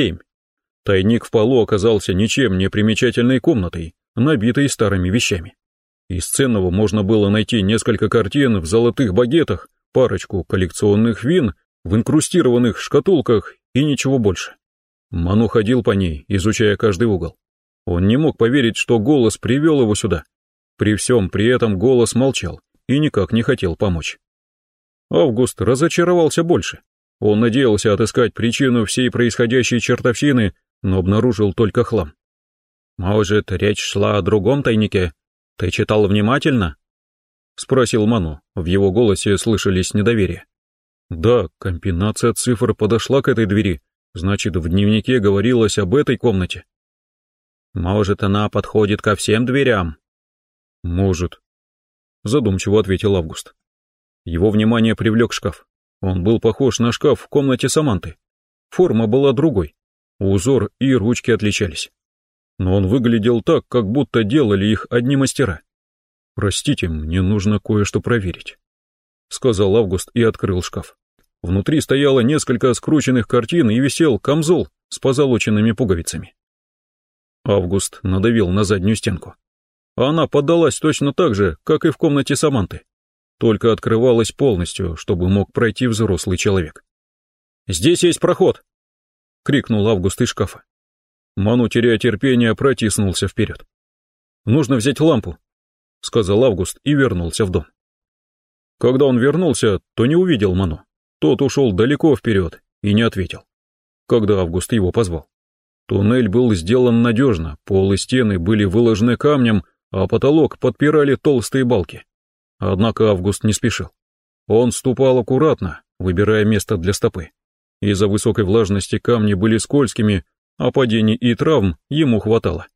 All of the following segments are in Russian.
семь. Тайник в полу оказался ничем не примечательной комнатой, набитой старыми вещами. Из ценного можно было найти несколько картин в золотых багетах, парочку коллекционных вин в инкрустированных шкатулках и ничего больше. Ману ходил по ней, изучая каждый угол. Он не мог поверить, что голос привел его сюда. При всем при этом голос молчал и никак не хотел помочь. Август разочаровался больше. Он надеялся отыскать причину всей происходящей чертовщины, но обнаружил только хлам. «Может, речь шла о другом тайнике? Ты читал внимательно?» — спросил Ману. В его голосе слышались недоверие. «Да, комбинация цифр подошла к этой двери. Значит, в дневнике говорилось об этой комнате». «Может, она подходит ко всем дверям?» «Может», — задумчиво ответил Август. Его внимание привлек шкаф. Он был похож на шкаф в комнате Саманты. Форма была другой. Узор и ручки отличались. Но он выглядел так, как будто делали их одни мастера. «Простите, мне нужно кое-что проверить», — сказал Август и открыл шкаф. Внутри стояло несколько скрученных картин и висел камзол с позолоченными пуговицами. Август надавил на заднюю стенку. Она поддалась точно так же, как и в комнате Саманты, только открывалась полностью, чтобы мог пройти взрослый человек. «Здесь есть проход!» — крикнул Август из шкафа. Ману, теряя терпение, протиснулся вперед. «Нужно взять лампу», — сказал Август и вернулся в дом. Когда он вернулся, то не увидел Ману. Тот ушел далеко вперед и не ответил, когда Август его позвал. Туннель был сделан надежно, пол и стены были выложены камнем, а потолок подпирали толстые балки. Однако Август не спешил. Он ступал аккуратно, выбирая место для стопы. Из-за высокой влажности камни были скользкими, а падений и травм ему хватало.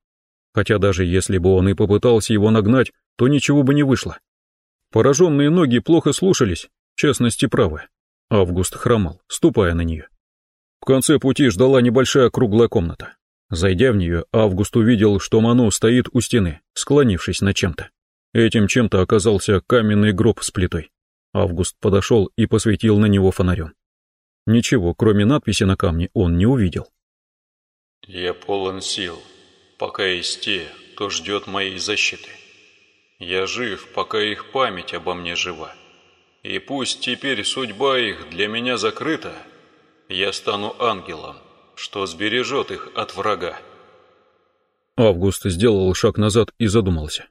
Хотя даже если бы он и попытался его нагнать, то ничего бы не вышло. Пораженные ноги плохо слушались, в частности правая. Август хромал, ступая на нее. В конце пути ждала небольшая круглая комната. Зайдя в нее, Август увидел, что Мано стоит у стены, склонившись над чем-то. Этим чем-то оказался каменный гроб с плитой. Август подошел и посветил на него фонарем. Ничего, кроме надписи на камне, он не увидел. «Я полон сил, пока есть те, кто ждет моей защиты. Я жив, пока их память обо мне жива. И пусть теперь судьба их для меня закрыта, я стану ангелом, что сбережет их от врага». Август сделал шаг назад и задумался.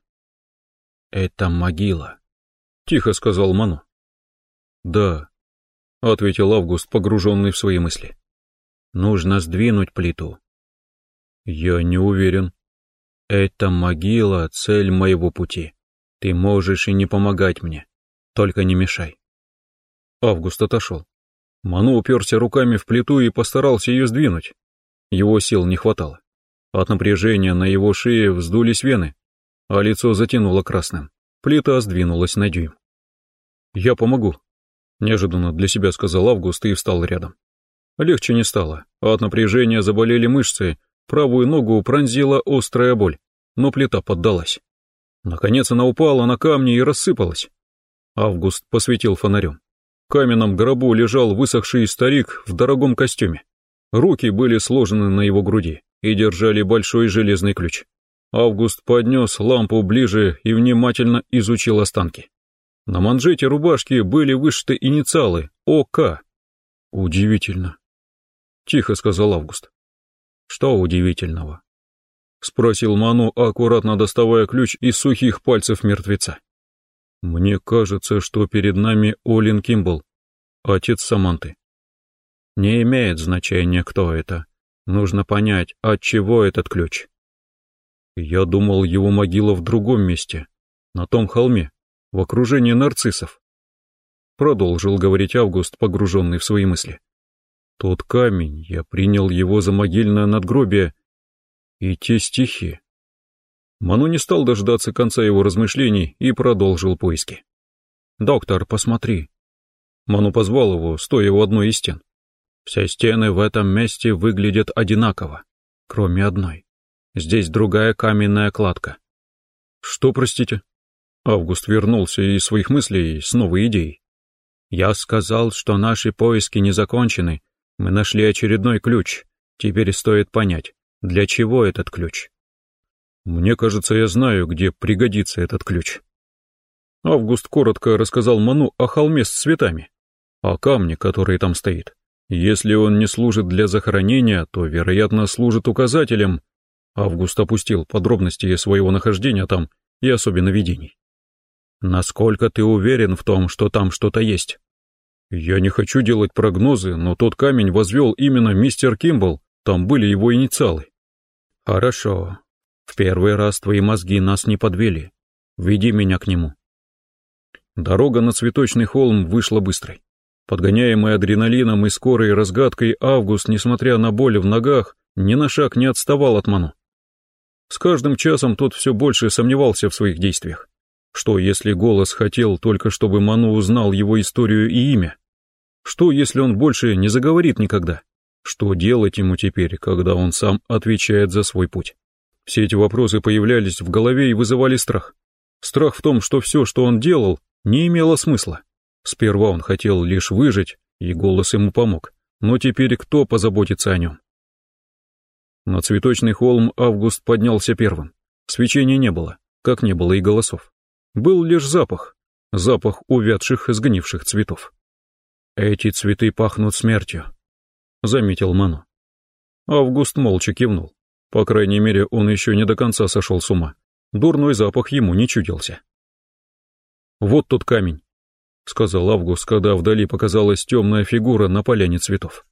«Это могила», — тихо сказал Ману. «Да», — ответил Август, погруженный в свои мысли. «Нужно сдвинуть плиту». «Я не уверен». «Это могила — цель моего пути. Ты можешь и не помогать мне. Только не мешай». Август отошел. Ману уперся руками в плиту и постарался ее сдвинуть. Его сил не хватало. От напряжения на его шее вздулись вены, а лицо затянуло красным. Плита сдвинулась на дюйм. «Я помогу», — неожиданно для себя сказал Август и встал рядом. Легче не стало, а от напряжения заболели мышцы, правую ногу пронзила острая боль, но плита поддалась. Наконец она упала на камни и рассыпалась. Август посветил фонарем. В каменном гробу лежал высохший старик в дорогом костюме. Руки были сложены на его груди и держали большой железный ключ. Август поднес лампу ближе и внимательно изучил останки. На манжете рубашки были вышиты инициалы ОК. Удивительно. Тихо сказал Август. Что удивительного? Спросил Ману, аккуратно доставая ключ из сухих пальцев мертвеца. Мне кажется, что перед нами Олин Кимбл, отец Саманты. Не имеет значения, кто это. Нужно понять, от чего этот ключ. Я думал, его могила в другом месте, на том холме, в окружении нарциссов. Продолжил говорить Август, погруженный в свои мысли. Тот камень, я принял его за могильное надгробие, и те стихи. Ману не стал дождаться конца его размышлений и продолжил поиски. «Доктор, посмотри». Ману позвал его, стоя у одной из стен. Все стены в этом месте выглядят одинаково, кроме одной. Здесь другая каменная кладка. «Что, простите?» Август вернулся из своих мыслей с новой идеей. «Я сказал, что наши поиски не закончены. Мы нашли очередной ключ, Теперь стоит понять, для чего этот ключ. Мне кажется, я знаю, где пригодится этот ключ. Август коротко рассказал Ману о холме с цветами, о камне, который там стоит. Если он не служит для захоронения, то, вероятно, служит указателем. Август опустил подробности своего нахождения там и особенно видений. Насколько ты уверен в том, что там что-то есть? Я не хочу делать прогнозы, но тот камень возвел именно мистер Кимбл, там были его инициалы. Хорошо. В первый раз твои мозги нас не подвели. Веди меня к нему. Дорога на цветочный холм вышла быстрой. Подгоняемый адреналином и скорой разгадкой, Август, несмотря на боль в ногах, ни на шаг не отставал от Ману. С каждым часом тот все больше сомневался в своих действиях. Что, если голос хотел только, чтобы Ману узнал его историю и имя? Что, если он больше не заговорит никогда? Что делать ему теперь, когда он сам отвечает за свой путь? Все эти вопросы появлялись в голове и вызывали страх. Страх в том, что все, что он делал, не имело смысла. Сперва он хотел лишь выжить, и голос ему помог, но теперь кто позаботится о нем? На цветочный холм Август поднялся первым. Свечения не было, как не было и голосов. Был лишь запах, запах увядших, сгнивших цветов. «Эти цветы пахнут смертью», — заметил Ману. Август молча кивнул. По крайней мере, он еще не до конца сошел с ума. Дурной запах ему не чудился. «Вот тот камень», — сказал Август, когда вдали показалась темная фигура на поляне цветов.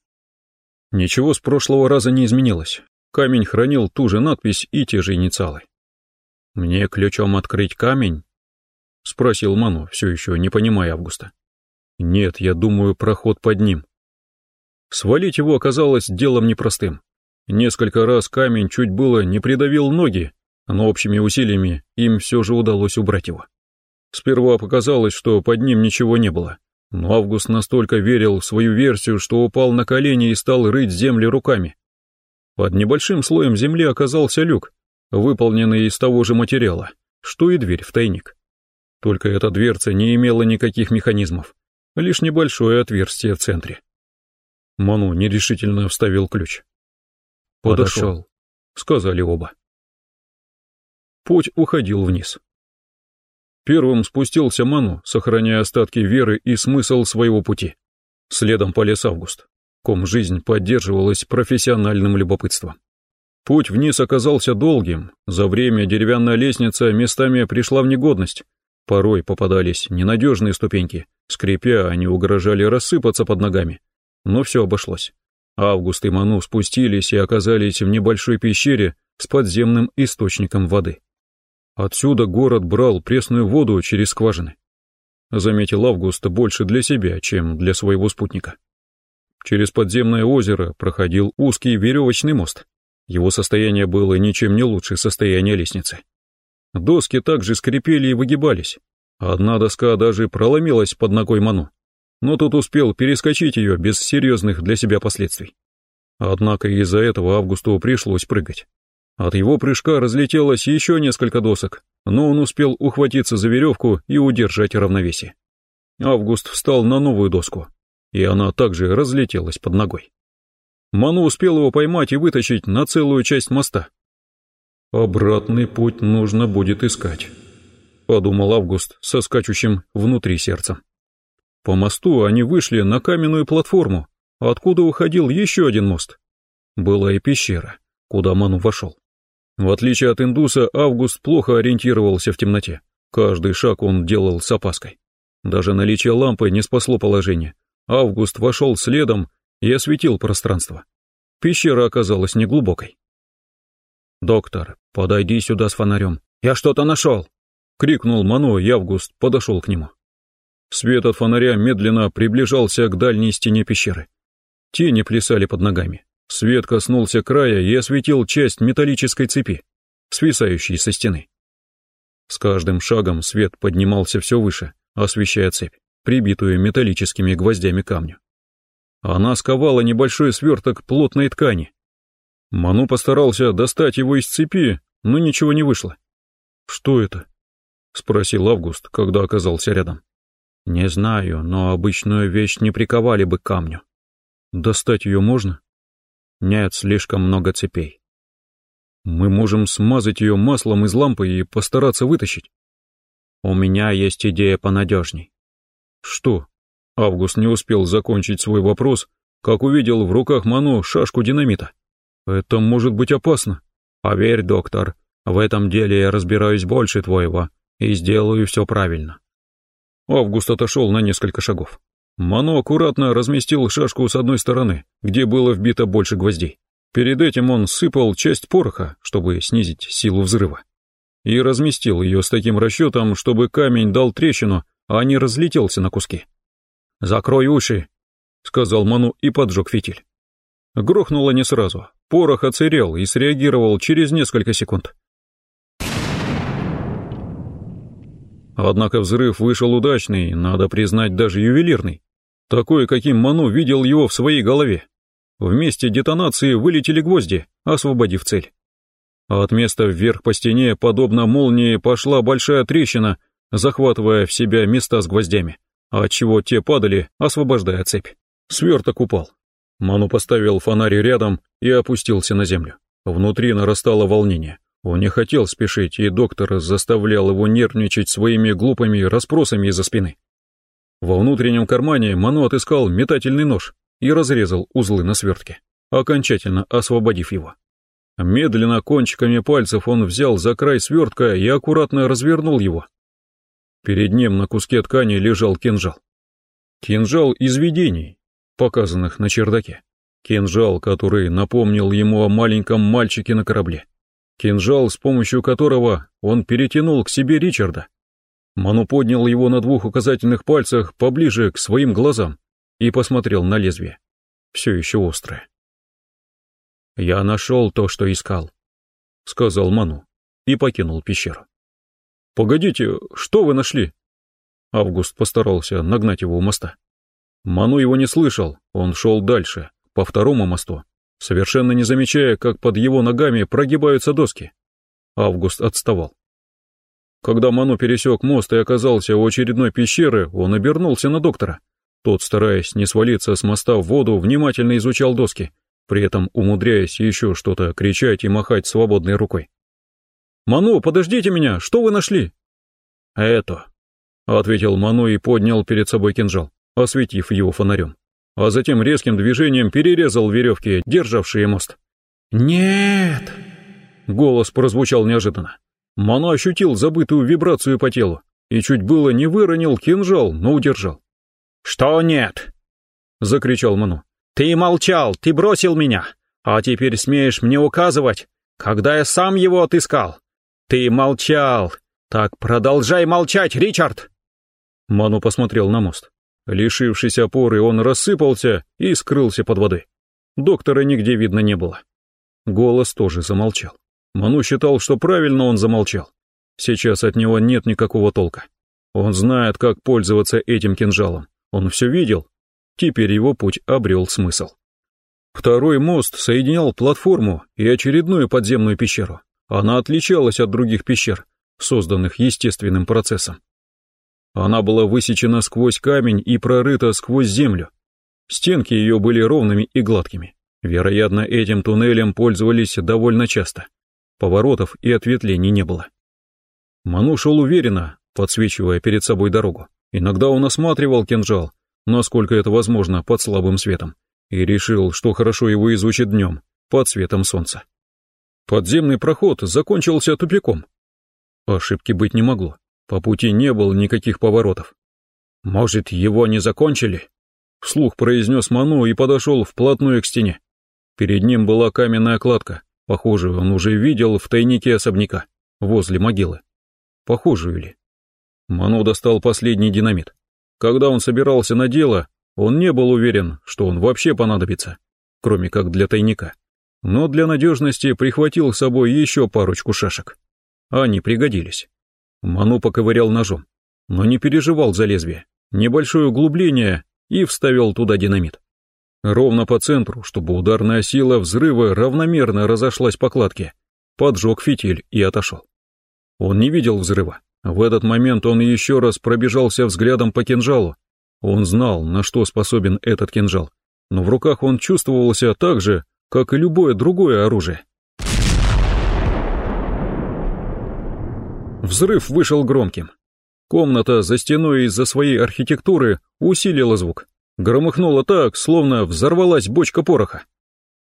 Ничего с прошлого раза не изменилось. Камень хранил ту же надпись и те же инициалы. «Мне ключом открыть камень?» — спросил Ману, все еще не понимая Августа. «Нет, я думаю, проход под ним». Свалить его оказалось делом непростым. Несколько раз камень чуть было не придавил ноги, но общими усилиями им все же удалось убрать его. Сперва показалось, что под ним ничего не было, но Август настолько верил в свою версию, что упал на колени и стал рыть земли руками. Под небольшим слоем земли оказался люк, выполненный из того же материала, что и дверь в тайник. Только эта дверца не имела никаких механизмов, лишь небольшое отверстие в центре. Ману нерешительно вставил ключ. «Подошел», Подошел — сказали оба. Путь уходил вниз. Первым спустился Ману, сохраняя остатки веры и смысл своего пути. Следом полез Август, ком жизнь поддерживалась профессиональным любопытством. Путь вниз оказался долгим, за время деревянная лестница местами пришла в негодность. Порой попадались ненадежные ступеньки, скрипя, они угрожали рассыпаться под ногами. Но все обошлось. Август и Ману спустились и оказались в небольшой пещере с подземным источником воды. Отсюда город брал пресную воду через скважины. Заметил Август больше для себя, чем для своего спутника. Через подземное озеро проходил узкий веревочный мост. Его состояние было ничем не лучше состояния лестницы. Доски также скрипели и выгибались. Одна доска даже проломилась под ногой Ману, но тот успел перескочить ее без серьезных для себя последствий. Однако из-за этого Августу пришлось прыгать. От его прыжка разлетелось еще несколько досок, но он успел ухватиться за веревку и удержать равновесие. Август встал на новую доску, и она также разлетелась под ногой. Ману успел его поймать и вытащить на целую часть моста. «Обратный путь нужно будет искать», — подумал Август со скачущим внутри сердцем. По мосту они вышли на каменную платформу, откуда уходил еще один мост. Была и пещера, куда Ману вошел. В отличие от индуса, Август плохо ориентировался в темноте. Каждый шаг он делал с опаской. Даже наличие лампы не спасло положение. Август вошел следом и осветил пространство. Пещера оказалась неглубокой. «Доктор, подойди сюда с фонарем. Я что-то нашел!» — крикнул Мано, и Август подошел к нему. Свет от фонаря медленно приближался к дальней стене пещеры. Тени плясали под ногами. Свет коснулся края и осветил часть металлической цепи, свисающей со стены. С каждым шагом свет поднимался все выше, освещая цепь, прибитую металлическими гвоздями камню. Она сковала небольшой сверток плотной ткани. Ману постарался достать его из цепи, но ничего не вышло. «Что это?» — спросил Август, когда оказался рядом. «Не знаю, но обычную вещь не приковали бы к камню». «Достать ее можно?» Нет слишком много цепей. Мы можем смазать ее маслом из лампы и постараться вытащить. У меня есть идея понадежней. Что? Август не успел закончить свой вопрос, как увидел в руках Мано шашку динамита. Это может быть опасно. Поверь, доктор, в этом деле я разбираюсь больше твоего и сделаю все правильно. Август отошел на несколько шагов. Мано аккуратно разместил шашку с одной стороны, где было вбито больше гвоздей. Перед этим он сыпал часть пороха, чтобы снизить силу взрыва. И разместил ее с таким расчетом, чтобы камень дал трещину, а не разлетелся на куски. «Закрой уши», — сказал Ману и поджег фитиль. Грохнуло не сразу. Порох оцерел и среагировал через несколько секунд. Однако взрыв вышел удачный, надо признать, даже ювелирный. Такой, каким Ману видел его в своей голове. В месте детонации вылетели гвозди, освободив цель. От места вверх по стене, подобно молнии, пошла большая трещина, захватывая в себя места с гвоздями, отчего те падали, освобождая цепь. Сверток упал. Ману поставил фонарь рядом и опустился на землю. Внутри нарастало волнение. Он не хотел спешить, и доктор заставлял его нервничать своими глупыми расспросами из-за спины. Во внутреннем кармане Ману отыскал метательный нож и разрезал узлы на свертке, окончательно освободив его. Медленно кончиками пальцев он взял за край свертка и аккуратно развернул его. Перед ним на куске ткани лежал кинжал. Кинжал из видений, показанных на чердаке. Кинжал, который напомнил ему о маленьком мальчике на корабле. Кинжал, с помощью которого он перетянул к себе Ричарда. Ману поднял его на двух указательных пальцах поближе к своим глазам и посмотрел на лезвие. Все еще острое. «Я нашел то, что искал», — сказал Ману и покинул пещеру. «Погодите, что вы нашли?» Август постарался нагнать его у моста. Ману его не слышал, он шел дальше, по второму мосту, совершенно не замечая, как под его ногами прогибаются доски. Август отставал. Когда Ману пересек мост и оказался у очередной пещеры, он обернулся на доктора. Тот, стараясь не свалиться с моста в воду, внимательно изучал доски, при этом умудряясь еще что-то кричать и махать свободной рукой. «Ману, подождите меня, что вы нашли?» «Это», — ответил Ману и поднял перед собой кинжал, осветив его фонарем а затем резким движением перерезал веревки, державшие мост. «Нет!» Голос прозвучал неожиданно. Мано ощутил забытую вибрацию по телу и чуть было не выронил кинжал, но удержал. «Что нет?» — закричал Ману. «Ты молчал, ты бросил меня, а теперь смеешь мне указывать, когда я сам его отыскал. Ты молчал, так продолжай молчать, Ричард!» Ману посмотрел на мост. Лишившись опоры, он рассыпался и скрылся под водой. Доктора нигде видно не было. Голос тоже замолчал. Ману считал, что правильно он замолчал. Сейчас от него нет никакого толка. Он знает, как пользоваться этим кинжалом. Он все видел. Теперь его путь обрел смысл. Второй мост соединял платформу и очередную подземную пещеру. Она отличалась от других пещер, созданных естественным процессом. Она была высечена сквозь камень и прорыта сквозь землю. Стенки ее были ровными и гладкими. Вероятно, этим туннелем пользовались довольно часто. Поворотов и ответвлений не было. Ману шел уверенно, подсвечивая перед собой дорогу. Иногда он осматривал кинжал, насколько это возможно, под слабым светом, и решил, что хорошо его изучит днем, под светом солнца. Подземный проход закончился тупиком. Ошибки быть не могло. По пути не было никаких поворотов. «Может, его не закончили?» Вслух произнес Ману и подошел вплотную к стене. Перед ним была каменная кладка. Похоже, он уже видел в тайнике особняка, возле могилы. Похожую ли? Ману достал последний динамит. Когда он собирался на дело, он не был уверен, что он вообще понадобится, кроме как для тайника. Но для надежности прихватил с собой еще парочку шашек. Они пригодились. Ману поковырял ножом, но не переживал за лезвие. Небольшое углубление и вставил туда динамит. Ровно по центру, чтобы ударная сила взрыва равномерно разошлась по кладке. Поджег фитиль и отошел. Он не видел взрыва. В этот момент он еще раз пробежался взглядом по кинжалу. Он знал, на что способен этот кинжал, но в руках он чувствовался так же, как и любое другое оружие. Взрыв вышел громким. Комната за стеной из-за своей архитектуры усилила звук. Громыхнуло так, словно взорвалась бочка пороха.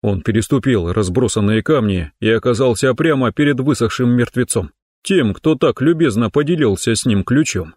Он переступил разбросанные камни и оказался прямо перед высохшим мертвецом, тем, кто так любезно поделился с ним ключом.